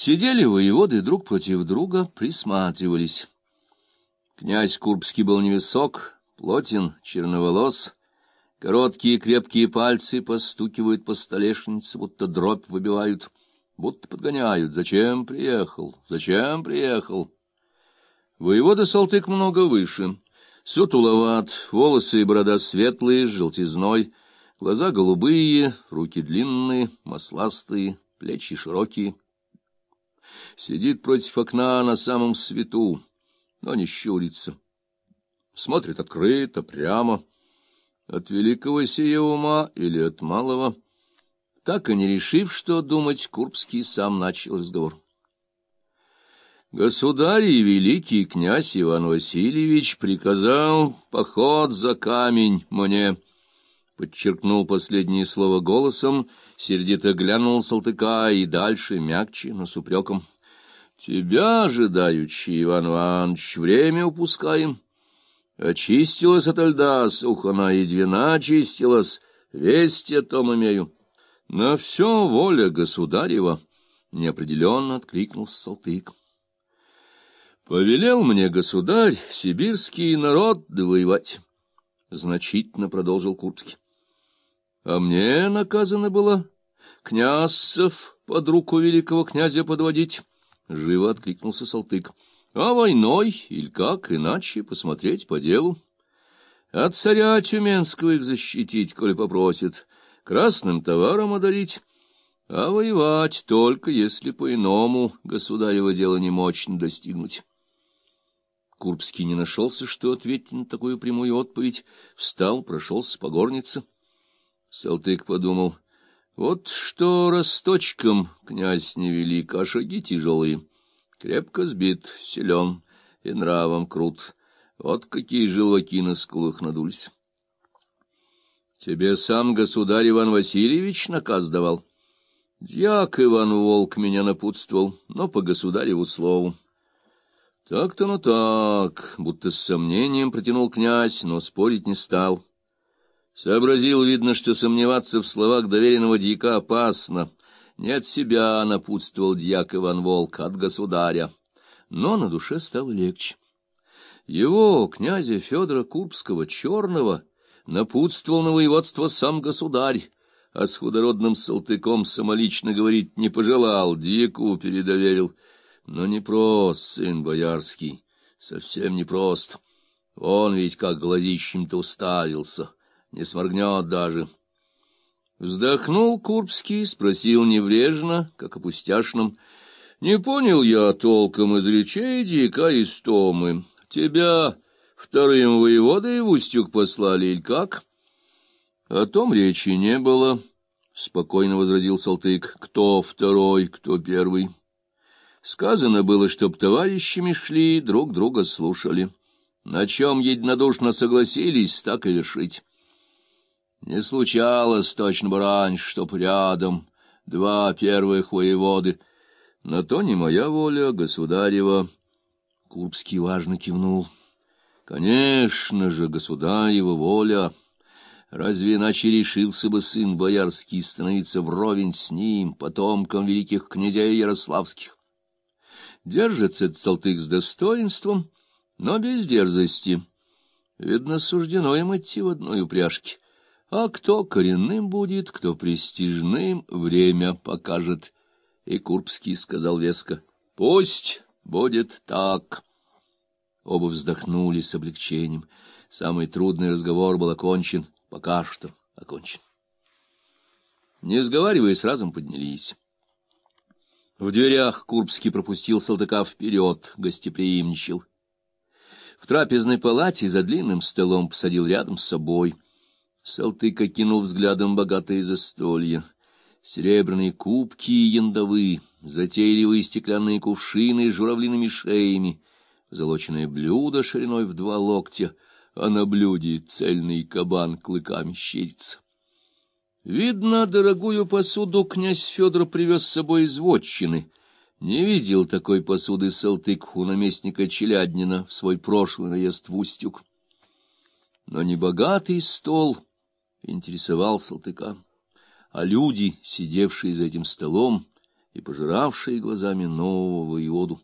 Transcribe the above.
Сидели воеводы друг против друга, присматривались. Князь Курбский был невысок, плотен, черноволос, короткие крепкие пальцы постукивают по столешнице, будто дробь выбивают, будто подгоняют. Зачем приехал? Зачем приехал? Воевода Салтык много выше, сутуловат, волосы и борода светлые, с желтизной, глаза голубые, руки длинные, масластые, плечи широкие. Сидит против окна на самом свету, но не щурится. Смотрит открыто, прямо. От великого сия ума или от малого. Так и не решив, что думать, Курбский сам начал разговор. Государь и великий князь Иван Васильевич приказал поход за камень мне. Подчеркнул последнее слово голосом, сердито глянул Салтыка и дальше, мягче, но с упреком. Тебя, ожидающий, Иван Иванович, время упускаем. Очистилась от льда сухона, и двина очистилась, весть о том имею. На все воля государева, — неопределенно откликнулся Салтык. Повелел мне государь сибирский народ довоевать, — значительно продолжил Курбский. А мне наказано было князцев под руку великого князя подводить, — живо откликнулся Салтык. А войной, или как иначе, посмотреть по делу. От царя Тюменского их защитить, коли попросит, красным товаром одарить, а воевать только если по-иному государево дело не мощно достигнуть. Курбский не нашелся, что ответить на такую прямую отповедь, встал, прошелся по горнице. Салтык подумал, вот что росточком князь невелик, а шаги тяжелые, крепко сбит, силен и нравом крут. Вот какие желваки на скулах надулись. Тебе сам государь Иван Васильевич наказ давал? Дьяк Иван Волк меня напутствовал, но по государеву слову. Так-то, ну так, будто с сомнением протянул князь, но спорить не стал. Сообразил, видно, что сомневаться в словах доверенного дьяка опасно. Не от себя напутствовал дьяк Иван Волк, от государя. Но на душе стало легче. Его, князя Федора Курбского, черного, напутствовал на воеводство сам государь, а с худородным Салтыком самолично говорить не пожелал, дьяку передоверил — но не прост, сын боярский, совсем не прост. Он ведь как глазищем-то уставился, не сморгнет даже. Вздохнул Курбский, спросил неврежно, как о пустяшном. Не понял я толком из речей дика из Томы. Тебя вторым воеводой в Устюг послали, или как? О том речи не было, — спокойно возразил Салтык. Кто второй, кто первый? Сказано было, чтоб товарищами шли, друг друга слушали. На чем единодушно согласились, так и вершить. Не случалось точно бы раньше, чтоб рядом два первых воеводы. На то не моя воля, государева. Курбский важно кивнул. Конечно же, государева воля. Разве иначе решился бы сын боярский становиться вровень с ним, потомком великих князей ярославских? Держится этот Салтык с достоинством, но без дерзости. Видно, суждено им идти в одной упряжке. А кто коренным будет, кто престижным, время покажет. И Курбский сказал веско, — Пусть будет так. Оба вздохнули с облегчением. Самый трудный разговор был окончен, пока что окончен. Не сговариваясь, разом поднялись. В дверях Курбский пропустил Салтыка вперед, гостеприимничал. В трапезной палате за длинным столом посадил рядом с собой. Салтык окинул взглядом богатые застолья. Серебряные кубки и яндовы, затейливые стеклянные кувшины с журавлиными шеями, золоченое блюдо шириной в два локтя, а на блюде цельный кабан клыками щерится. Видно, дорогую посуду князь Федор привез с собой из вотчины. Не видел такой посуды Салтык у наместника Челяднина в свой прошлый наезд в Устюг. Но небогатый стол интересовал Салтыка, а люди, сидевшие за этим столом, и пожиравшие глазами нового воеводу.